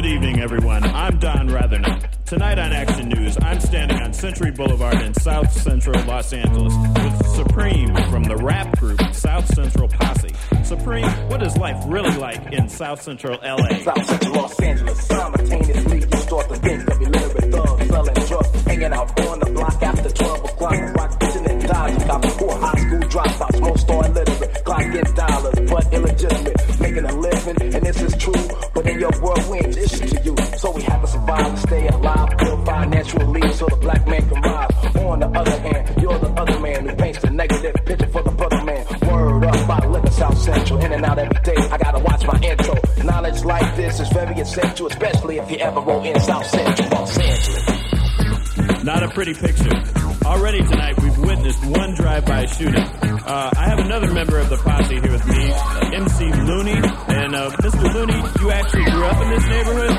Good evening, everyone. I'm Don Ratherner. Tonight on Action News, I'm standing on Century Boulevard in South Central Los Angeles with Supreme from the rap group South Central Posse. Supreme, what is life really like in South Central LA? South Central Los Angeles. Simultaneously, you start to think of illiterate thugs selling drugs, hanging out on the block after 12 o'clock. Rock bitching and dodging. Got poor high school dropouts, most are illiterate. Clock get dollars, but illegitimate. Making a living, and this is true. Your world, we ain't issue to you. So we have to survive and stay alive. Build financially so the black man can rise. On the other hand, you're the other man who paints the negative picture for the brother man. Word up, by living South Central, in and out every day. I gotta watch my intro. Knowledge like this is very essential, especially if you ever roll in South Central, Los Angeles. Not a pretty picture. Already tonight, we've witnessed one drive-by shooting. Uh, I have another member of the posse here with me, MC Looney. And uh, Mr. Looney, you actually grew up in this neighborhood?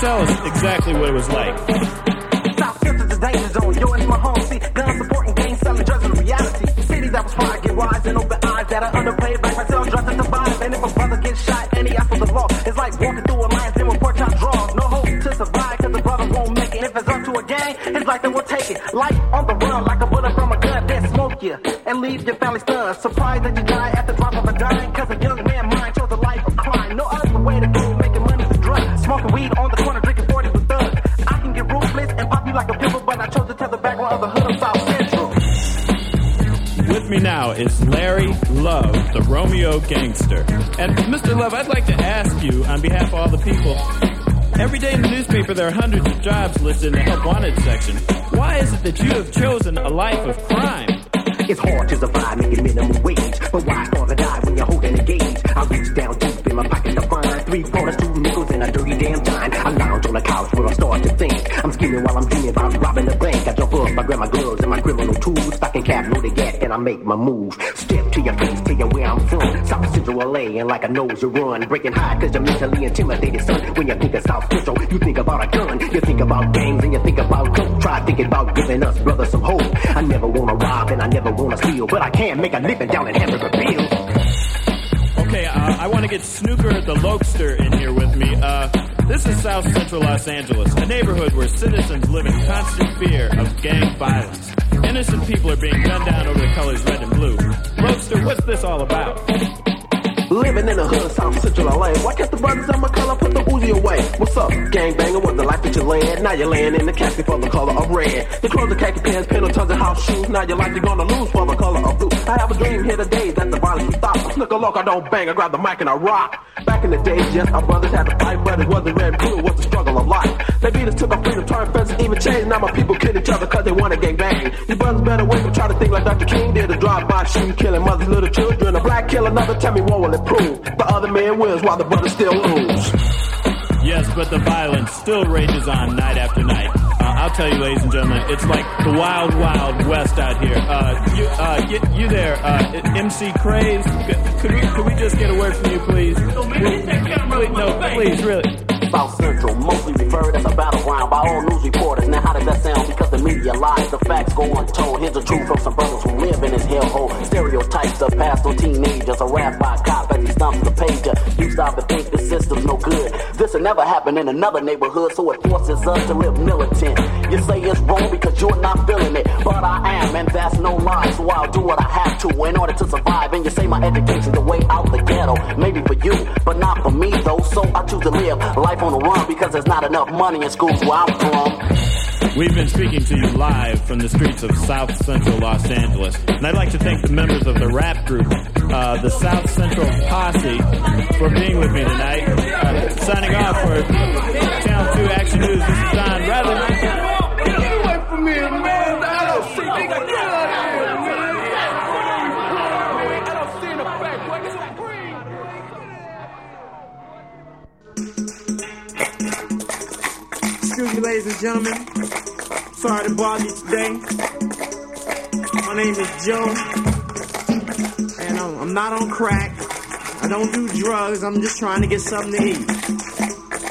Tell us exactly what it was like. South Central's a danger zone. Yo, it's my home. See, gun supporting gangs, selling drugs in reality. City that was far, get wise and open eyes that are underpaid by myself, drugs to survive. And if a brother gets shot and he asks for the law, it's like walking through his life then will take it. Life on the run, like a bullet from a gun, then smoke you and leave your family stunned. Surprised that you die at the drop of a dime, cause a young man mind chose a life of crime. No other way to go, making money with drugs. Smoking weed on the corner, drinking 40 with thugs. I can get ruthless and pop you like a pimple, but I chose to tell the background of the hood of South Central. With me now is Larry Love, the Romeo gangster. And Mr. Love, I'd like to ask you, on behalf of all the people, every day in the newspaper there are hundreds of jobs listed in the help wanted section. Why is it that you have chosen a life of crime? It's hard to survive making minimum wage, but why to die when you're holding a gauge? I reach down deep in my pocket to find three quarters, two nickels, and a dirty damn dime. I lounge on the couch where I start to think. I'm scheming while I'm dreaming about robbing the bank. I jump up, I grab my criminal tools, stocking cap, loaded gat, and I make my move. Step to your face, tell you where I'm from. South Central LA, and like I knows you run, breaking high cause you're mentally intimidated, son. When you think of South Central, you think about a gun, you think about gangs, and you think about coke. Try thinking about giving us brothers some hope. I never wanna rob and I never wanna steal, but I can make a living down in Hamburgerville. Okay, uh, I want to get Snooker the Lokester in here with me. Uh, this is South Central Los Angeles, a neighborhood where citizens live in constant fear of gang violence. Innocent people are being gunned down over the colors red and blue. Lokester, what's this all about? Living in the hood, South Central LA. Why can't the brothers of my color put the Uzi away? What's up, gangbanger? What the life that you land? Now you're laying in the casket for the color of red. The clothes, the khaki pants, tons of house shoes. Now your life you're gonna lose for the color of blue. I have a dream here today that the violence will stop. I snook a look, I don't bang, I grab the mic and I rock. Back in the days, yes, our brothers had to fight, but it wasn't red and blue, it was the struggle of life. They beat us, to our freedom, turned fences, even changed. Now my people kill each other cause they want to gang bang. You brothers better wake up, try to think like Dr. King did. A drive-by shooting, killing mothers, little children. A black kill another, tell me what will it prove? The other man wins while the brother still lose. Yes, but the violence still rages on night after night. Uh, I'll tell you, ladies and gentlemen, it's like the wild, wild west out here. Uh, you, uh, you, you there, uh, MC Craze? Could we, could we just get a word from you, please? Please, no, please, really. South Central, mostly referred as a battleground by all news reporters. Now, how does that sound? Because the media lies, the facts go untold. Here's the truth from some brothers who live in this hellhole. Stereotypes are passed on teenagers, a rap by a cop as he stomps the pager. You stop to think the system's no good. This will never happen in another neighborhood, so it forces us to live militant. You say it's wrong because you're not feeling it, but I am, and that's no lie. So I'll do what I have to in order to survive. And you say my education's the way out the ghetto, maybe for you, but not for me though. So I choose to live life on the run because there's not enough money in schools where I'm from. We've been speaking to you live from the streets of South Central Los Angeles. And I'd like to thank the members of the rap group, uh, the South Central Posse, for being with me tonight. Uh, signing off for Channel 2 Action News, this is Don Rather. Get away from me, gentlemen. Sorry to bother you today. My name is Joe, and I'm, I'm not on crack. I don't do drugs. I'm just trying to get something to eat.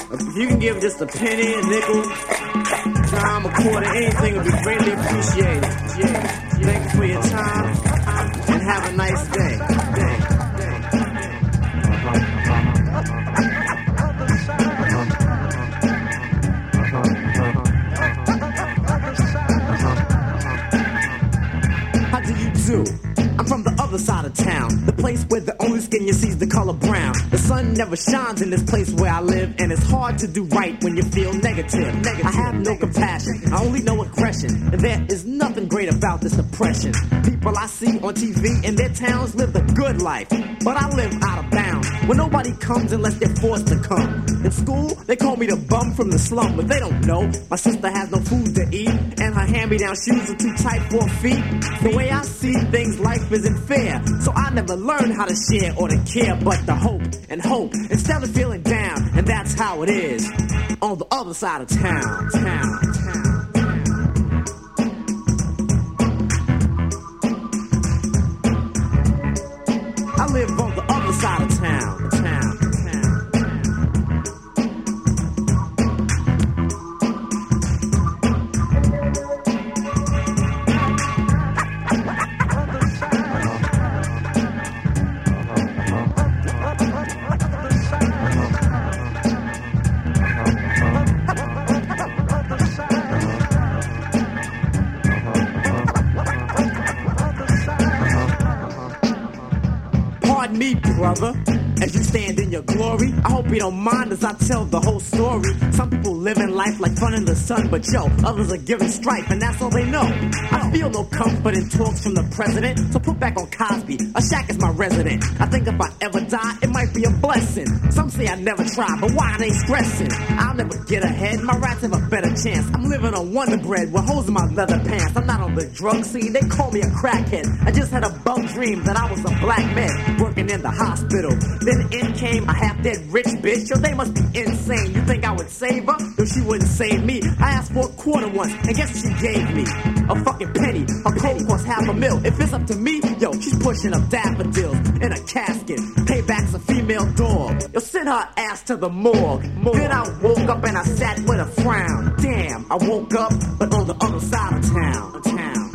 If you can give just a penny, a nickel, dime, a quarter, anything would be greatly appreciated. Yeah. Thank you for your time, skin, you see the color brown. Sun never shines in this place where I live, and it's hard to do right when you feel negative. negative. I have no compassion, I only know aggression, and there is nothing great about this oppression. People I see on TV in their towns live the good life, but I live out of bounds. When nobody comes unless they're forced to come. In school, they call me the bum from the slum, but they don't know. My sister has no food to eat, and her hand-me-down shoes are too tight for her feet. The way I see things, life isn't fair, so I never learned how to share or to care, but to hope and hope. Instead of feeling down, and that's how it is. On the other side of town, town, mind as I tell the whole story. Some people living life like fun in the sun, but yo, others are giving strife, and that's all they know. I feel no comfort in talks from the president, so put back on Cosby. A shack is my resident. I think if I ever die, it might be a blessing. Some say I never try, but why are they stressing? I'll never get ahead. My rats have a better chance. I'm living on Wonder Bread with holes in my leather pants. I'm not on the drug scene. They call me a crackhead. I just had a bum dream that I was a black man working in the hospital. Then in came a half dead rich bitch. Yo, they must be insane. You think I would save her? No, she wouldn't save me. I asked for a quarter once, and guess what she gave me? A fucking penny. A coat costs half a mil. If it's up to me, yo, she's pushing up daffodils in a casket. Payback's a female dog. Yo, send her ass to the morgue. Then I woke up and I sat with a frown. Damn, I woke up, but on the other side of. Town, town.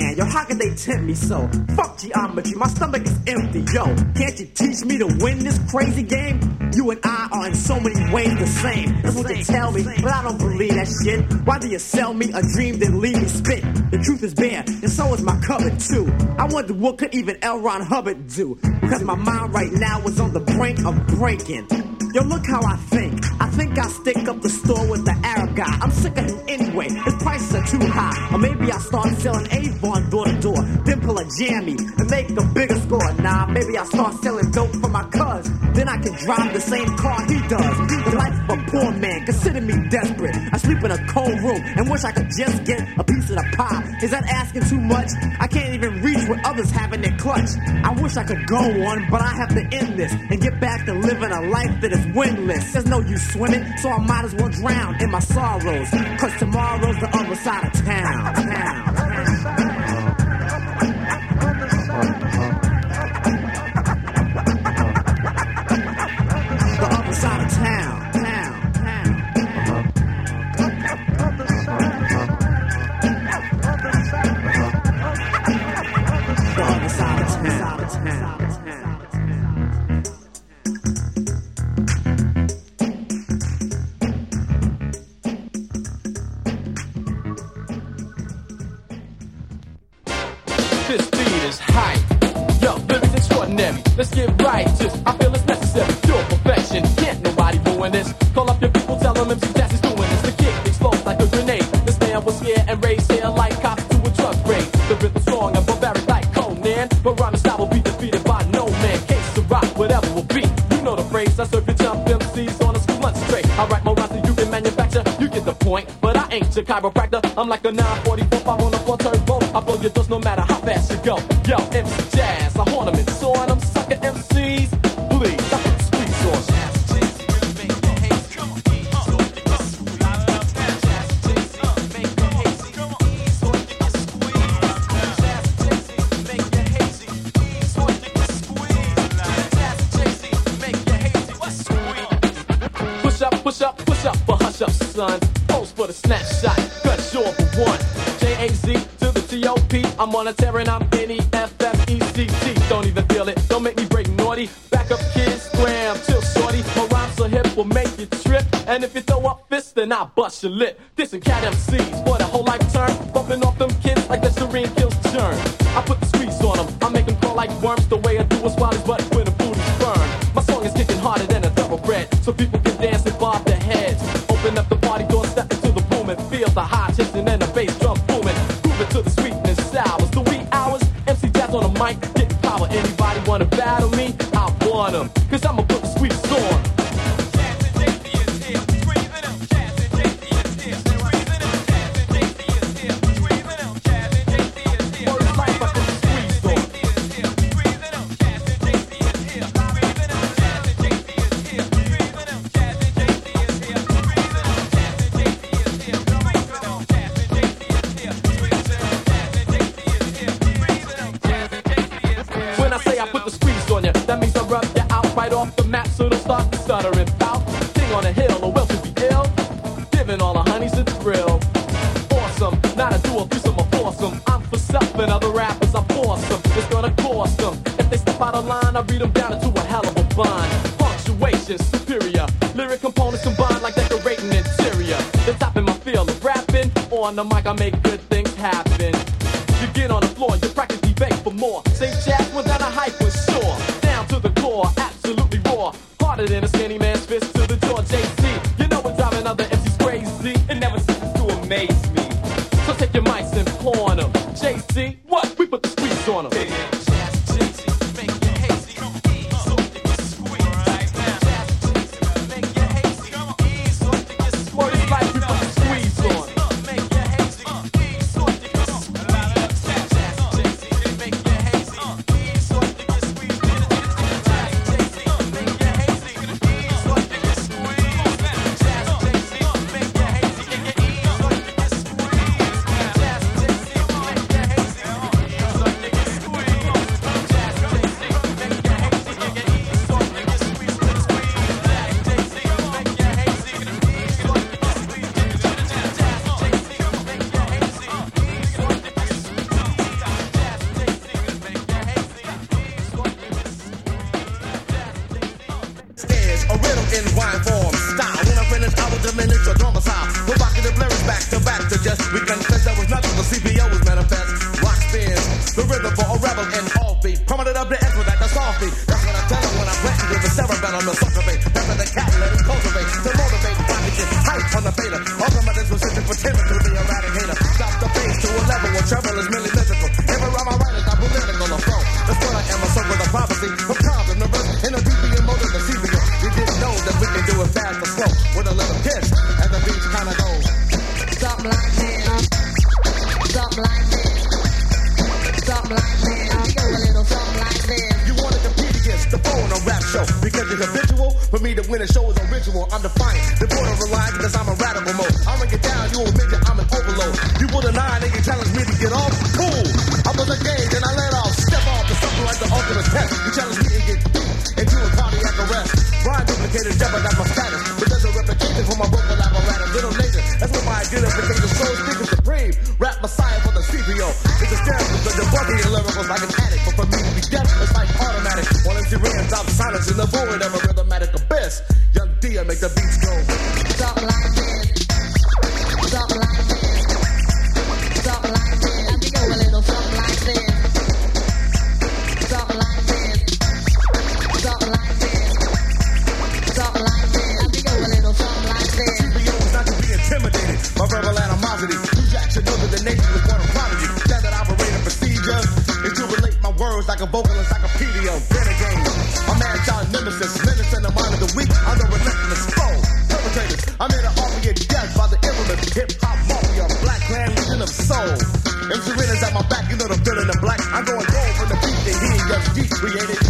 Man, yo, how can they tempt me so? Fuck geometry, my stomach is empty, yo. Can't you teach me to win this crazy game? You and I are in so many ways the same. That's what they tell me, but I don't believe that shit. Why do you sell me a dream then leave me spit? The truth is bare, and so is my cupboard too. I wonder what could even L. Ron Hubbard do? Because my mind right now is on the brink of breaking. Yo, look how I think. I think I'll stick up the store with the Arab guy. I'm sick of him anyway. His prices are too high. Or maybe I'll start selling Avon door to door. Then pull a jammy and make a bigger score. Nah, maybe I'll start selling dope for my cuz. Then I can drive the same car he does. The life of a poor man. Consider me desperate. I sleep in a cold room and wish I could just get a piece of the pie. Is that asking too much? I can't even reach what others have in their clutch. I wish I could go on, but I have to end this and get back to living a life that is windless. There's no use swimming, so I might as well drown in my sorrows. Cause tomorrow's the other side of town. town, Watch up, son. Pose for the snapshot. Cut short for one. J-A-Z to the T-O-P. I'm on a tear and I'm N-E-F-F-E-C-T. Don't even feel it. Don't make me break naughty. Back up, kids. Gram. till shorty. My rhymes are hip. Will make you trip. And if you throw up fists, then I bust your lip. This and cat MCs for the whole life turn. Bumping off them kids like the serene kills churn. I put the squeeze on them. I make them crawl like worms. The way I do is wild as when the food is burned. My song is kicking harder than a double bread. So people can dance on them. Cause I'm a superior. Lyric components combined like decorating interior. The top in my field of rapping. On the mic, I make good things happen. You get on the floor, you practically beg for more. Say, man on the suffering. Never the cat, let him cultivate. To motivate, packages, hype on the fader. All the mothers were searching for timid to be eradicator. words like a vocal encyclopedia of renegades. My mad child nemesis, menace in the mind of the weak, I'm the relentless foe. Perpetrators, I'm here to offer you death by the infamous hip hop mafia, black clan legion of soul. MC Ritter's at my back, you know the villain of black. I'm going gold from the beat to hear your deep created.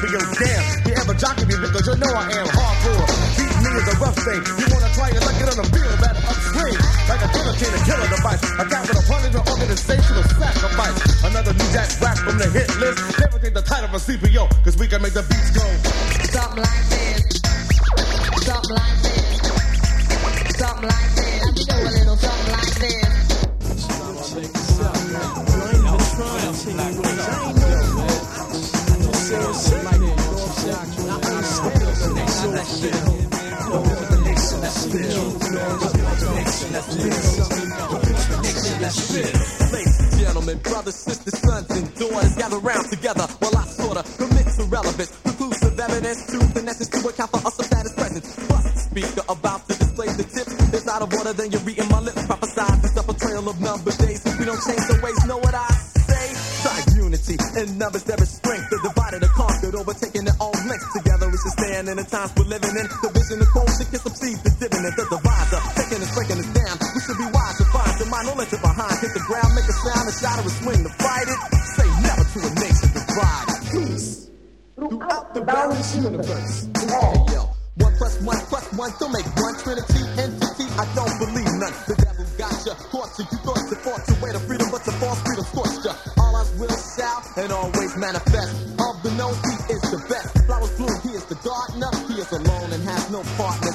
be your damn. You ever jockey me, niggas, you know I am hardcore. Beat me is a rough thing. You wanna try it, like it on a bill, that upswing. Like a guillotine, a killer device. I got with a hundred organizational sacrifice. Another new jack rap from the hit list. Never take the title of a CPO, cause we can make the beats go. will, shout and always manifest. Of the known, he is the best. Flowers bloom, he is the gardener. He is alone and has no partner.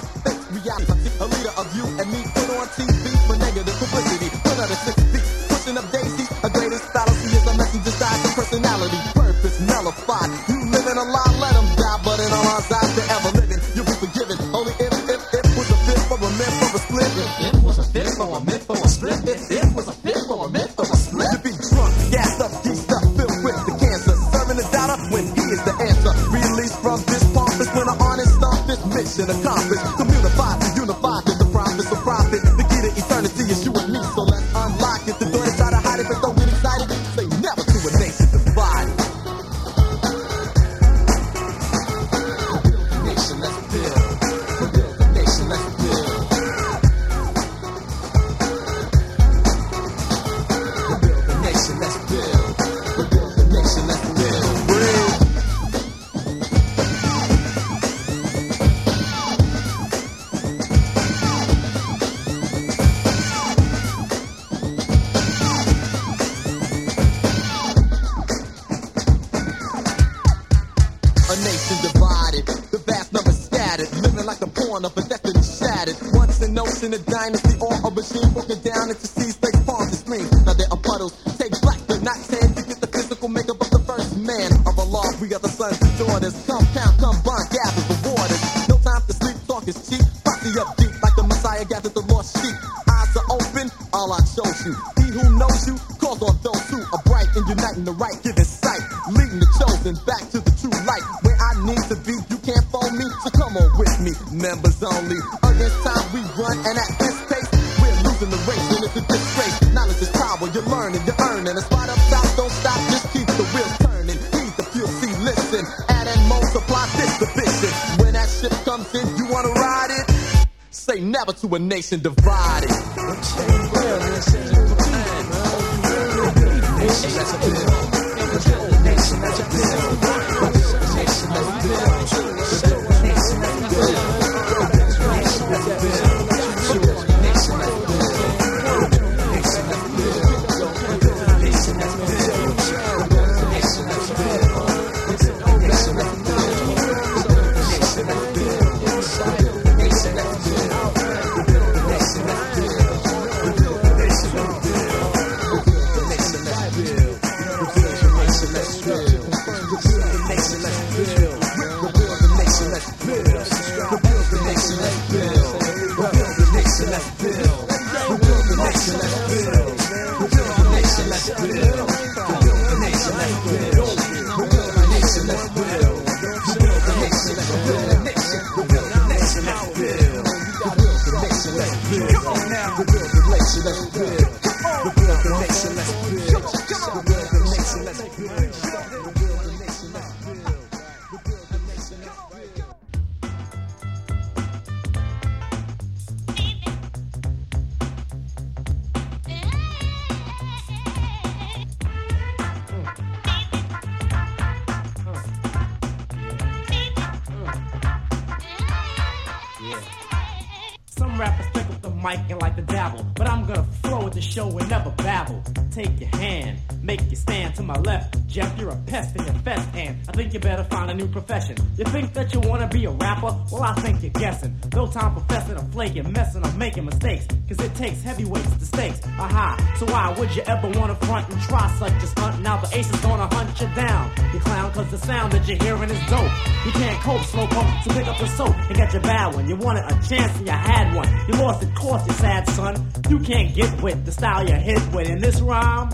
Flaking, messing or making mistakes, cause it takes heavyweights to stakes. Aha, so why would you ever wanna front and try such a stunt? Now the ace is gonna hunt you down. You clown, cause the sound that you're hearing is dope. You can't cope, slow poke, so pick up the soap and get your bad one. You wanted a chance and you had one. You lost it, course, you sad son. You can't get with the style you're hit with in this rhyme.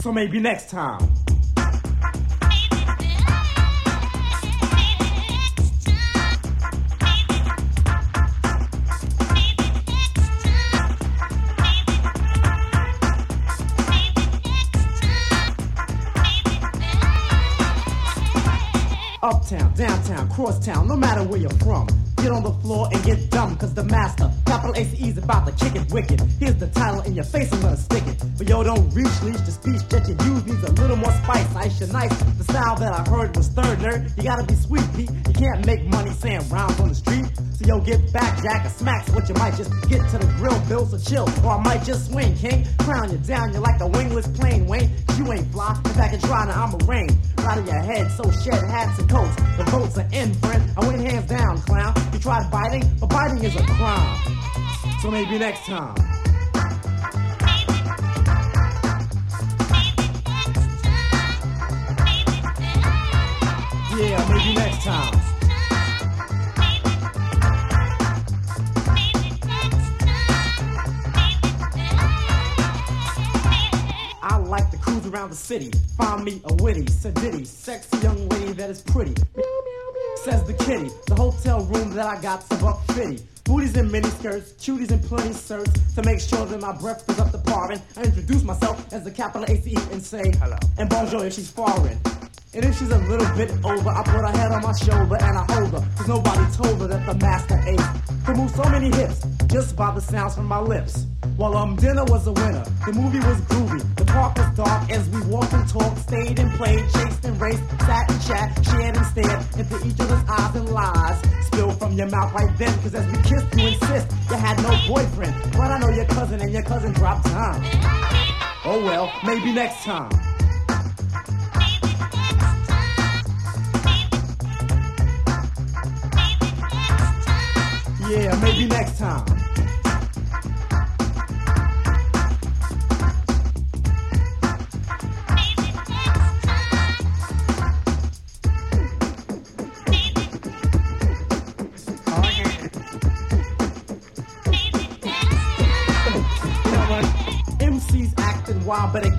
So maybe next time. Uptown, downtown, crosstown, no matter where you're from. Get on the floor and get dumb, cause the master, capital is about to kick it wicked. Here's the title in your face, I'm gonna stick it. But yo, don't reach, leash the speech that you use needs a little more spice. Ice your nice. The style that I heard was third nerd. You gotta be sweet, Pete. You can't make money saying rhymes on the street. So yo, get back, Jack, or smacks what you might just get to the grill, Bill, so chill. Or I might just swing, King. Crown you down, you're like a wingless plane, Wayne. You ain't fly, in fact, it's dry, now I'm a rain. Out of your head, so shed hats and coats. The votes are in, friend. I went hands down, clown. You tried biting, but biting is a crime. So maybe next time. Yeah, maybe next time. I like to cruise around the city, find me a witty, sedity, sexy young lady that is pretty. Says the kitty, the hotel room that I got some buck fitty. Booties in miniskirts, cuties in plenty shirts to make sure that my breath is up to par. And I introduce myself as the capital ACE and say hello and bonjour if she's foreign. And if she's a little bit over, I put her head on my shoulder and I hold her. Cause nobody told her that the Masta Ace could move so many hips just by the sounds from my lips. While um dinner was a winner, the movie was groovy, the park was dark as we walked and talked, stayed and played, chased and raced, sat and chat, shared and stared into each other's eyes and lies. Spilled from your mouth right then, cause as we kissed, you insist you had no boyfriend. But I know your cousin and your cousin dropped time. Oh well, maybe next time. Yeah, maybe next time.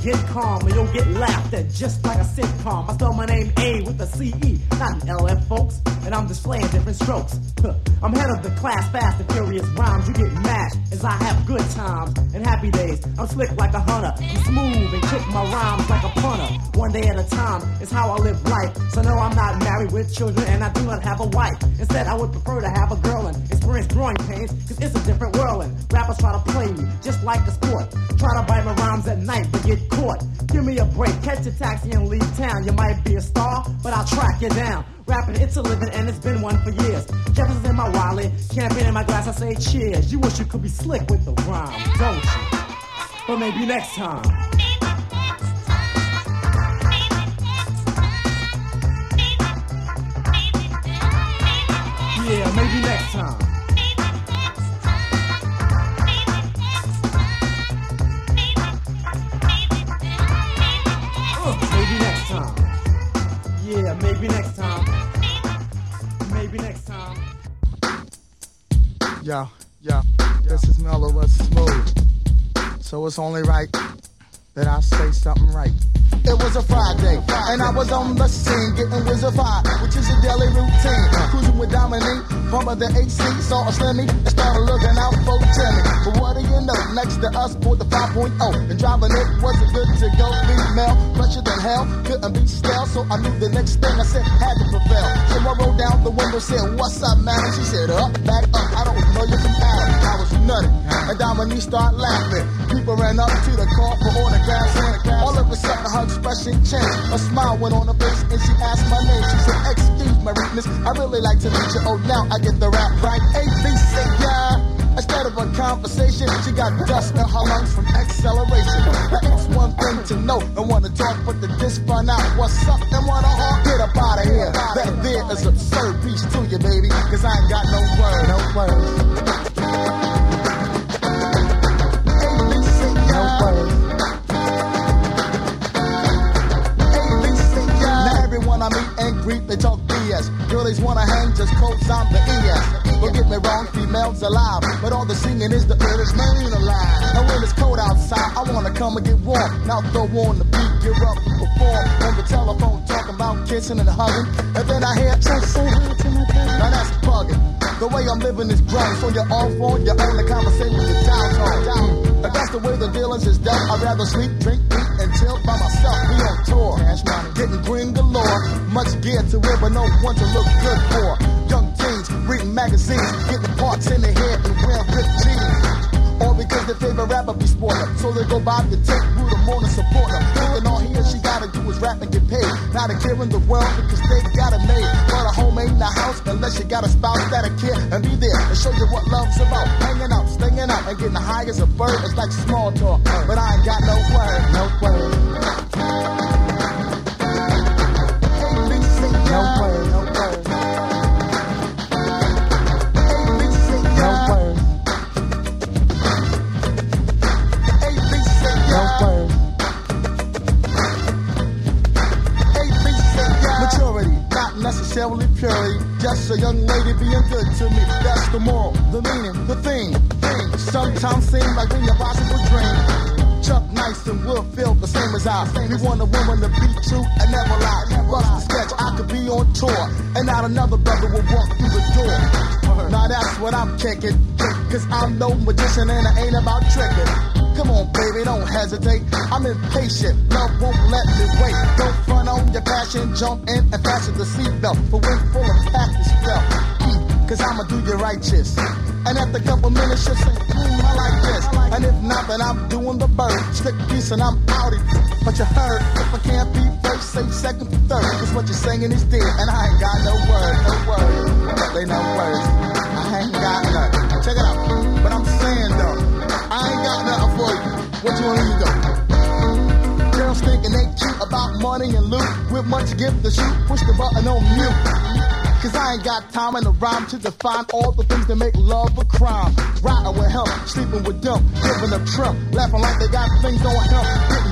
Get calm or you'll get laughed at just like a sitcom. I spell my name A with a C-E, not an L-F, folks, and I'm displaying different strokes. I'm head of the class, fast and furious rhymes. You get mashed as I have good times and happy days. I'm slick like a hunter, I'm smooth and kick my rhymes like a punter. One day at a time is how I live life. So no, I'm not married with children and I do not have a wife. Instead, I would prefer to have a girl and experience growing pains, cause it's a different world and rappers try to play me just like a sport. Try to bite my rhymes at night, but get caught. Give me a break, catch a taxi and leave town. You might be a star, but I'll track you down. Rapping, it's a living and it's been one for years. Jefferson's in my wallet, champagne in my glass, I say cheers. You wish you could be slick with the rhyme, don't you? But maybe next time. Yeah, maybe next time. Maybe next time. Maybe next time. Yo, yo, this is Mellow West Smooth. So it's only right that I say something right. It was a Friday, and I was on the scene getting wizardified, which is a daily routine. Cruising with Dominique, from the AC, saw a slimmy, and started looking out for Timmy. But what do you know? Next to us, bought the 5.0, and driving it wasn't good to go. Female, fresher than hell, couldn't be stale, so I knew the next thing I said had to prevail. So I rolled down the window, said, "What's up, man?" And she said, "Up, back up, I don't know you from Adam." I was nutty, and Dominique started laughing. People ran up to the car for autographs, all of a sudden her expression changed. A smile went on her face, and she asked my name. She said, "Excuse my rudeness, I really like to meet you." Oh, now I get the rap right. ABC, yeah. Instead of a conversation, she got dust in her lungs from acceleration. Now it's one thing to know and wanna talk, but to just find out what's up and wanna hawk. Get up out of here. That there is absurd. Peace to you, baby, cause I ain't got no word. No words. They talk BS. Girlies wanna hang just cause I'm the ES. Don't get me wrong, females alive, but all the singing is the illest man alive. And when it's cold outside, I wanna come and get warm. Now throw on the beat, gear up, perform on the telephone, talking about kissing and hugging. And then I hear, cousin. Now that's bugging. The way I'm living is grown, so you're off on your own. The conversation is downtown. If that's the way the dealings is done, I'd rather sleep, drink, eat, chill by myself. we on tour, cash money, getting green galore. Much gear to wear, but no one to look good for. Young teens reading magazines, getting parts in their hair and wearing ripped jeans. All because their favorite rapper be spoiler. So they go by the tech root of more to support them. She gotta do is rap and get paid. Not a care in the world because they got it made. But a home ain't a house unless you got a spouse that'll care and be there and show you what love's about. Hanging out, staying out, and getting high as a bird. It's like small talk. But I ain't got no word, no word. Necessarily. Just a young lady being good to me. That's the moral, the meaning, the thing. thing. Sometimes seem like an impossible dream. Chuck Nice and Will feel the same as I. We want a woman to be true and never lie. Bust the sketch, I could be on tour. And not another brother will walk through the door. Now that's what I'm kicking. Cause I'm no magician and I ain't about tricking. Come on, baby, don't hesitate. I'm impatient. Love won't let me wait. Don't front your passion. Jump in and fasten the seatbelt. For when full of felt. Mm, Cause I'ma do you righteous. And after a couple minutes, you'll say, mm, I like this. And if not, then I'm doing the bird. Stick piece and I'm out it. But you heard, if I can't be first, say second third. Cause what you're singing is dead. And I ain't got no word, no word. They no words. I ain't got nothing. Check it out. But I'm saying though, I ain't got nothing for you. What you to do? Girls thinking they cute about money and loot. With much gift to shoot, push the button on mute. Cause I ain't got time and a rhyme to define all the things that make love a crime. Riding with him, sleeping with them, giving them trim, laughing like they got things on him.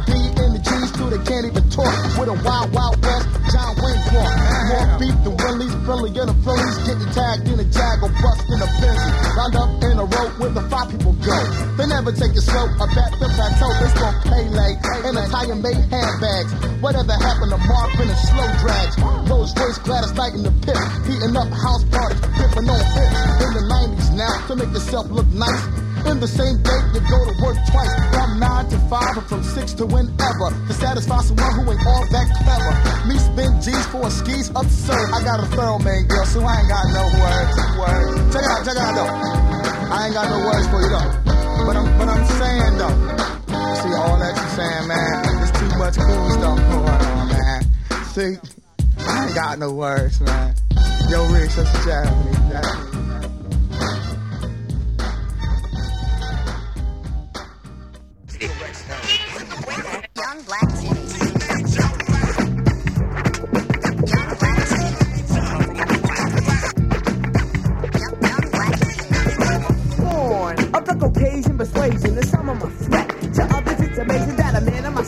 Getting in the G's too, they can't even talk. With a wild, wild west, John Wayne walk. More beef than Willie's, Philly and the Phillies. Getting tagged in a jag or bust in a Benz. Lined up in a row where the five people go. They never take it slow, I bet the plateau. They smoke Pele and Italian made handbags. Whatever happened to Marvin and slow drags. Rolls Royce, Gladys Knight in the pit. Heating up house parties, ripping on hits. In the 90s now to make yourself look nice. In the same day, you go to work twice. From 9 to 5 or from 6 to whenever. To satisfy someone who ain't all that clever. Me spend G's for a skis absurd. I got a thorough man girl, so I ain't got no words. words. Check it out, check it out though. I ain't got no words for you though. But I'm, but I'm saying though. See all that you're saying, man. There's too much cool stuff going on, man. See, I ain't got no words, man. Yo, Rich, that's a. Japanese.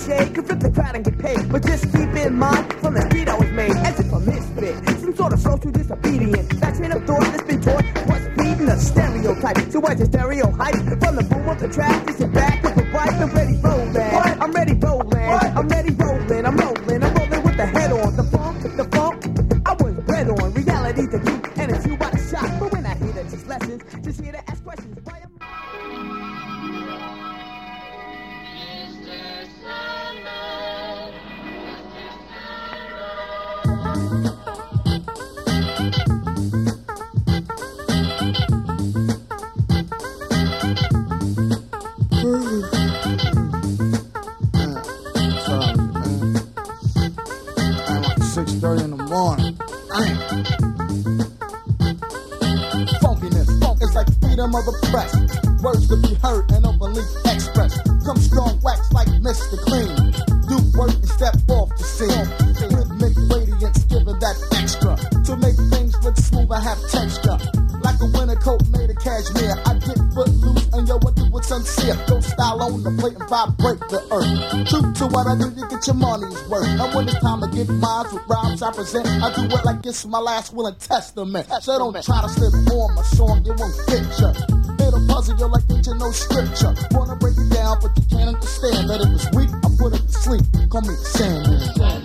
Shade could flip the crowd and get paid. But just keep in mind, from the street I was made as if a misfit, some sort of social disobedient. That train of thought that's been taught was feeding a stereotype. So where's the stereo hype from the boom of the track? Just sit back with the bike. I'm ready rolling. I'm ready rolling. I'm ready rolling. I'm rolling. I'm rolling with the head on. The funk, the funk. I was bred on. Reality's the key, and it's you by the shot. But when I hear that just lessons, just here to ask questions. Freedom of the press. Words to be heard and openly expressed. Come strong wax like Mr. Clean. Do work and step off the scene. Rhythmic radiance giving that extra. To make things look smooth, I have texture. Like a winter coat made of cashmere. I get foot loose and yo, I do what's sincere. Go style on the plate and vibrate the earth. True to what I do, you get your money's worth. And when it's time to get mine with I present, I do it like it's my last will and testament. So don't try to slip on my song, it won't fit ya. It'll puzzle you like you no scripture. Wanna break it down, but you can't understand that if it's weak, I put it to sleep. Call me Sandman.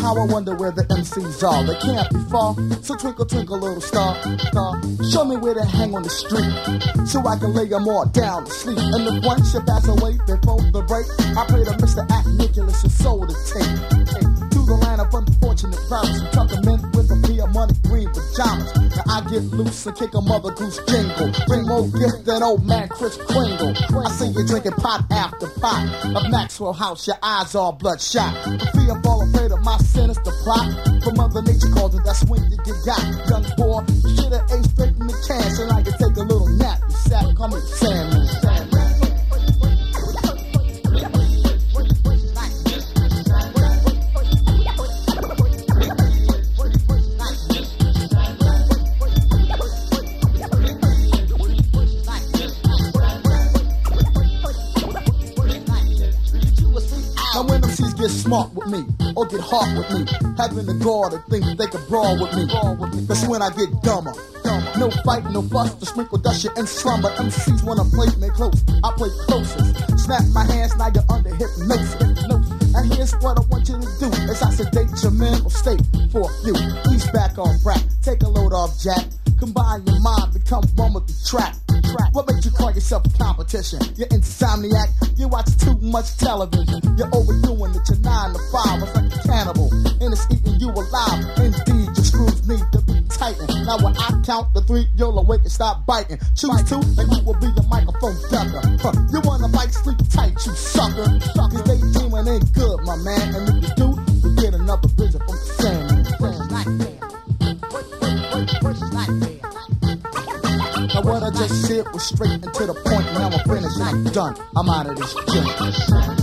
How I wonder where the MCs are. They can't be far. So twinkle, twinkle, little star, star. Show me where they hang on the street. So I can lay them all down to sleep. And if one should pass away before the break, I pray to Mr. Act Nicholas and soul to take. to the land of unfortunate rhymes. And tuck in with a of money green pajamas. Now I get loose and kick a mother goose jingle. Bring more gift than old man Kris Kringle. I see you drinking pot after pot of Maxwell House. Your eyes all bloodshot. Fear fall afraid my sinister plot. For Mother Nature calls it, that's when you get got. Young boy, you should have ate straight in the can. So I can take a little nap. You sat, me. Sandman. Now when MCs get smart with me, or get hard with me, having the guard and think they can brawl with me, that's when I get dumber. No fight, no fuss, to sprinkle dust you in slumber. MCs wanna play me close, I play closest. Snap my hands, now you're under hypnosis. And here's what I want you to do, as I sedate your mental state for you. Ease back on rap, take a load off jack. Combine your mind, become one with the track. What makes you call yourself a competition? You're insomniac, you watch too much television. You're overdoing it, you're nine to five, it's like a cannibal. And it's eating you alive. Indeed, your screws need to be tightened. Now when I count the three, you'll awake and stop biting. Choose two, and you will be the microphone ducker. Huh. You wanna bite, sleep tight, you sucker. Cause daydreaming ain't good, my man. And if you do, you get another visit from the Sandman. Just said was straight and to the point. Now I'm finished I'm done. I'm out of this joint.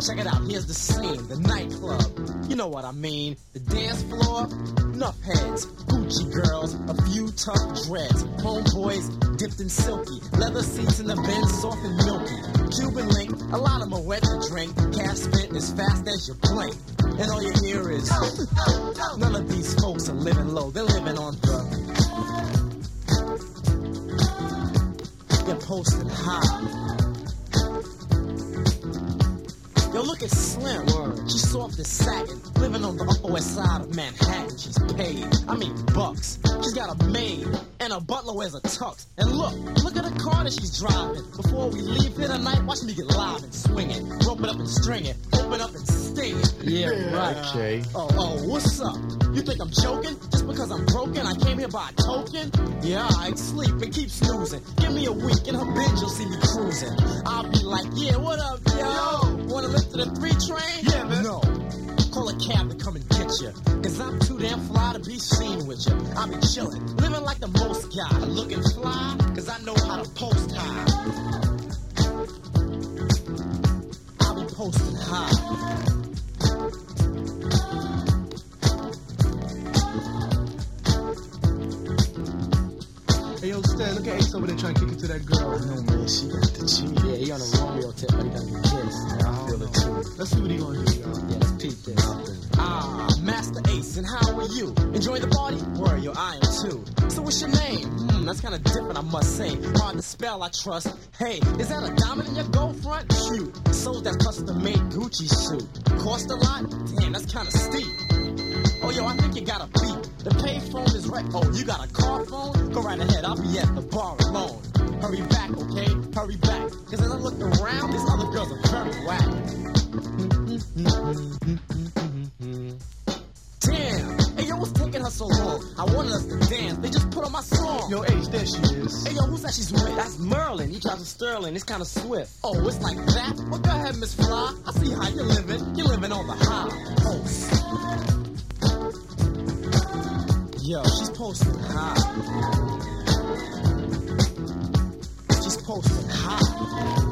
Check it out, here's the scene, the nightclub. You know what I mean. The dance floor, enough heads, Gucci girls, a few tough dreads, homeboys dipped in silky, leather seats in the Benz, soft and milky. Cuban link, a lot of them wet to drink, cash spent as fast as you blink. And all you hear is, none of these folks are living low, they're living on the. They're posting high. Yo, look at Slim. She's soft as satin, living on the upper west side of Manhattan. She's paid. I mean, bucks. She's got a maid, and a butler wears a tux. And look, look at the car that she's driving. Before we leave here tonight, watch me get live and swing it. Rope it up and string it. Open up and sting. Yeah, right. Uh, okay. Oh, oh, what's up? You think I'm joking? Just because I'm broken, I came here by a token? Yeah, I sleep and keep snoozing. Give me a week in her bed, you'll see me cruising. I'll be like, yeah, what up, yo? Wanna lift to the three train? Yeah, man. No. Call a cab to come and get you. Cause I'm too damn fly to be seen with you. I'll be chillin', living like the most guy. Looking fly, cause I know how to post high. I be posting high. Hey, yo, Stan, look at Ace over there trying to kick it to that girl. No, man, she got the cheat. Yeah, he on a Romeo tip, but he done the kissed. Yeah, I feel it too. Let's see what he gonna do, y'all. Yeah, let's peep this. Ah, Masta Ace, and how are you? Enjoying the party? Where yo, I am too. So what's your name? That's kinda different, I must say. Hard to spell, I trust. Hey, is that a diamond in your gold front? Shoot, sold that custom-made Gucci suit. Cost a lot? Damn, that's kinda steep. Oh, yo, I think you got a beat. The payphone is right. Oh, you got a car phone? Go right ahead, I'll be at the bar alone. Hurry back, okay? Hurry back. Cause as I look around, these other girls are very whack. Damn! What's taking her so long? I wanted us to dance. They just put on my song. Yo, Ace, there she is. Hey, yo, who's that she's with? That's Merlin. You try to Sterling. It's kind of swift. Oh, it's like that? Well, go ahead, Miss Fly. I see how you're living. You're living on the high post. Yo, she's posting high. She's posting high.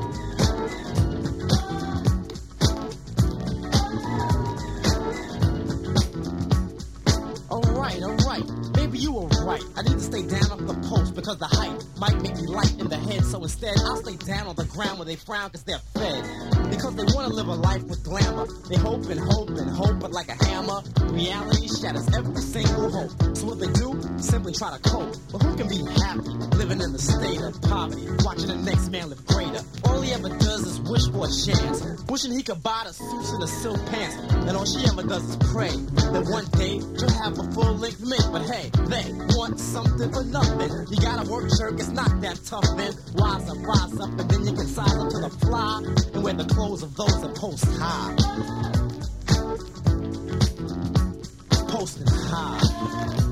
Alright, alright. Maybe you were right. I need to stay down off the post because the height might make me light in the head. So instead, I'll stay down on the ground where they frown because they're fed. Because they want to live a life with glamour. They hope and hope and hope, but like a hammer, reality shatters every single hope. So what they do, simply try to cope. But who can be happy living in the state of poverty, watching the next man live greater? All he ever does is wish for a chance, wishing he could buy the suits and the silk pants. And all she ever does is pray that one day she'll have a full length mint. But hey, they want something for nothing. You gotta work, jerk, it's not that tough, man. Rise up, rise up, and then you can size up to the fly and wear the clothes of those that post high. Posting high.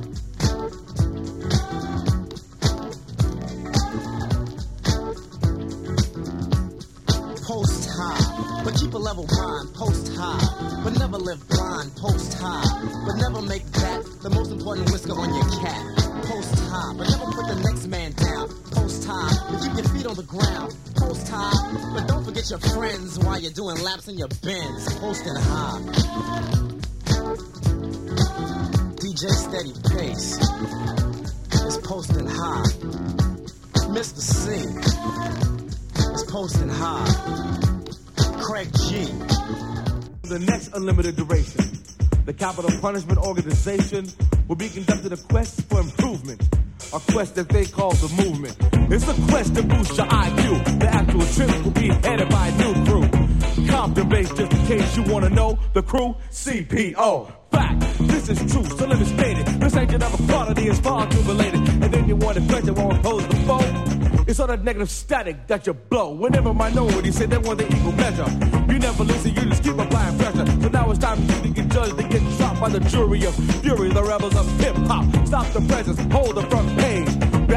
But keep a level mind. Post high, but never live blind. Post high, but never make that the most important whisker on your cat. Post high, but never put the next man down. Post high, but keep your feet on the ground. Post high, but don't forget your friends while you're doing laps in your Benz. Posting high. DJ Steady Pace is posting high. Mr. C is posting high. Craig G. The next unlimited duration, the Capital Punishment Organization will be conducting a quest for improvement. A quest that they call the movement. It's a quest to boost your IQ. The actual trip will be headed by a new crew. Compton based, just in case you want to know. The crew, CPO. Fact, this is true, so let me state it. This ain't another quality, it's far too related. And then you want to question, won't pose the. It's all that negative static that you blow. Whenever minorities say they want the equal measure, you never listen, you just keep applying pressure. So now it's time for you to get judged and get dropped by the jury of fury, the rebels of hip hop. Stop the presence, hold the front page.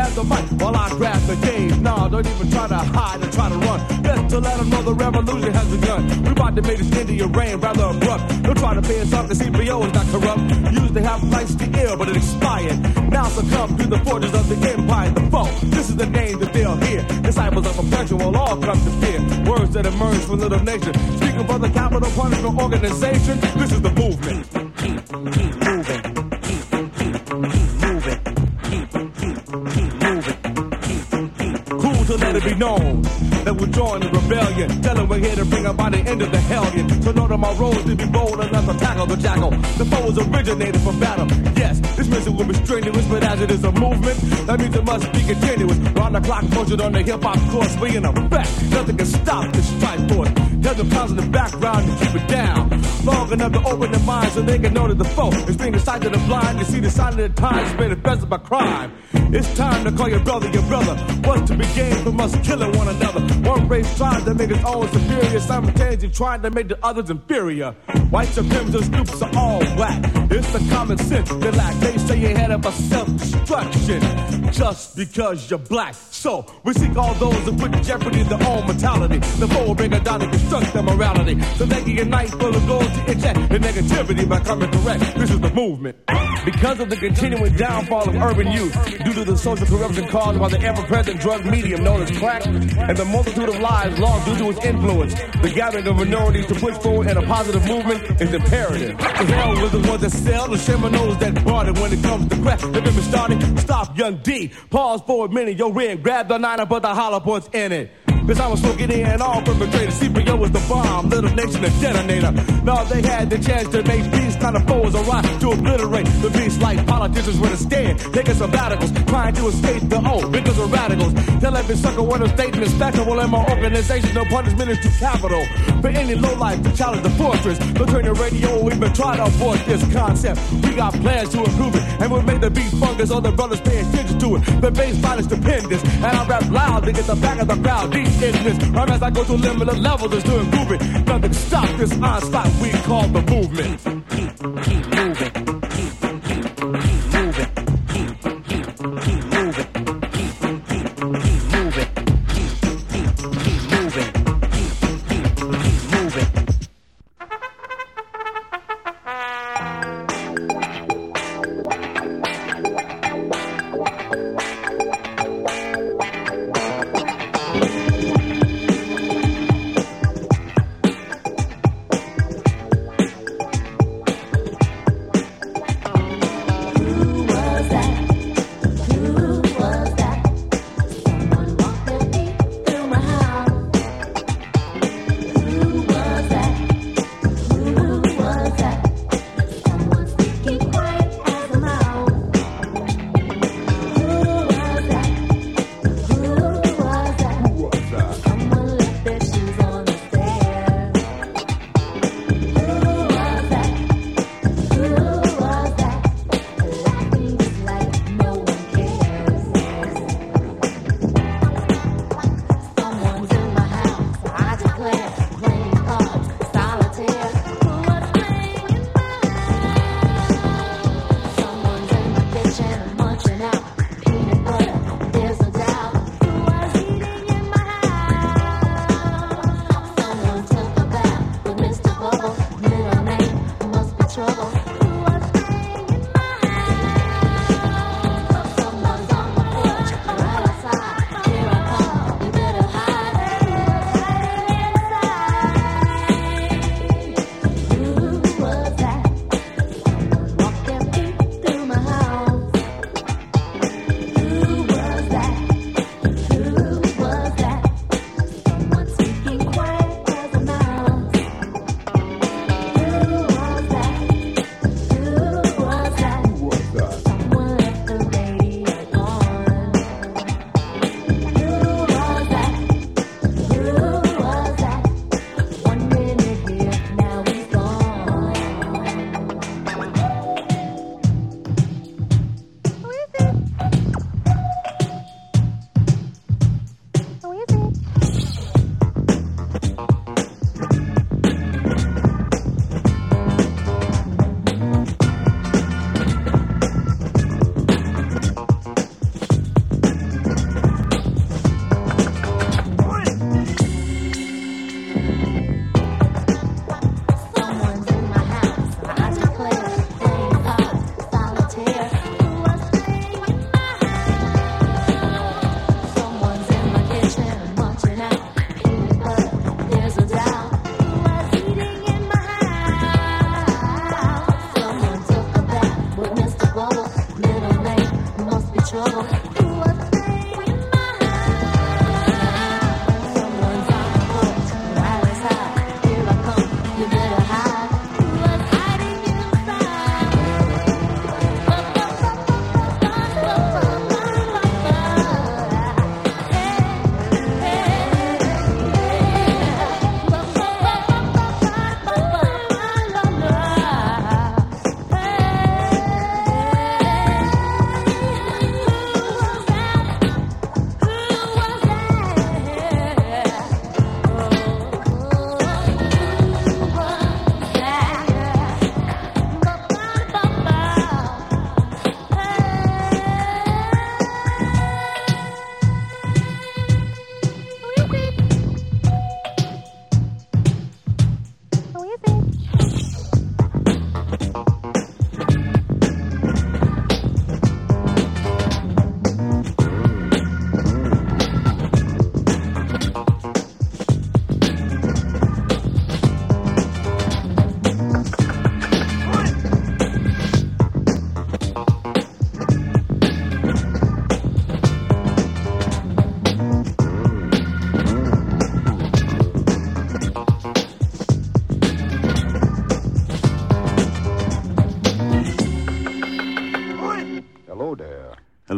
Grab the mic while I grab the gauge. Nah, don't even try to hide or try to run. Best to let them know the revolution has begun. We about to make this India rain rather abrupt. Don't try to pay us off, the CPO is not corrupt. Used to have lights to air, but it expired. Now succumb to the forges of the empire, the foe. This is the name that they'll hear. Disciples of oppression will all come to fear. Words that emerge from little nation. Speaking for the capital punishment organization, this is the movement. Keep, keep moving. Keep, keep, to be known that we're join the rebellion. Tell them we're here to bring about the end of the hellion. So know that my role is to be bold enough to tackle the jackal. The foe is originated from battle. Yes, this mission will be strenuous, but as it is a movement, that means it must be continuous. Round the clock motion on the hip hop course, we in effect. Nothing can stop this strike force. Tell the pounds in the background to keep it down. Long enough to open their minds so they can know that the foe is being sighted the blind. You see the sign of the times manifested by crime. It's time to call your brother your brother. What's to be gained from us killing one another? One race trying to make its own superior, simultaneously trying to make the others inferior. White supremacists groups are all whack. It's the common sense they lack. They say you're headed for self-destruction just because you're black. So we seek all those who put jeopardy their own mortality. The foe bring it down to construct their morality. So they can unite full of goals to inject the negativity by coming correct. This is the movement. Because of the continuing downfall of urban youth, due to the social corruption caused by the ever-present drug medium known as crack, and the multitude of lives lost due to its influence, the gathering of minorities to push forward in a positive movement is imperative. The hell with the ones that sell, the Seminoles that bought it when it comes to crack. They've started, stop young D. Pause for a minute, yo, ring, grab the nine and put the hollow points in it. Cause I was smoking in all perpetrators. CPO was the bomb, little nation a detonator. No, they had the chance to make peace, kind of foes a right to obliterate the beast like politicians were instead taking sabbaticals, trying to escape the O because of radicals. Tell every sucker what a statement is factual in my organization. No punishment is too capital. For any low life to challenge the fortress. Go turn the radio, we've been trying to avoid this concept. We got plans to improve it, and we'll make the beat fungus. All the brothers pay attention to it. The bass line is stupendous, and I rap loud to get the back of the crowd. Deep in this, rhyme as I go to limited levels, just to improve it. Nothing stop this onslaught we call the movement. Keep, Keep, keep moving.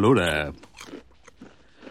Hello there.